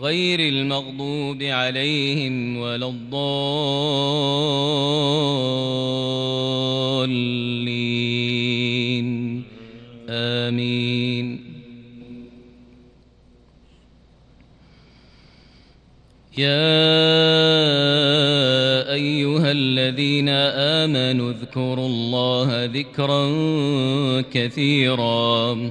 غير المغضوب عليهم ولا الضالين. آمين. يا أيها الذين آمنوا اذكروا الله ذكرا كثيرا.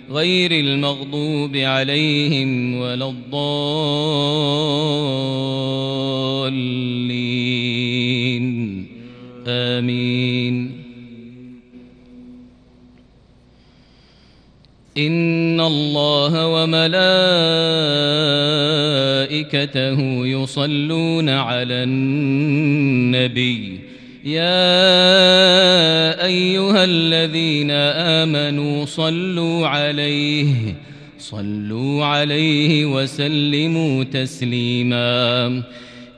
غير المغضوب عليهم ولا الضالين. آمين. إن الله وملائكته يصلون على النبي. يا أيها الذين آمنوا صلوا عليه صلوا عليه وسلموا تسليما.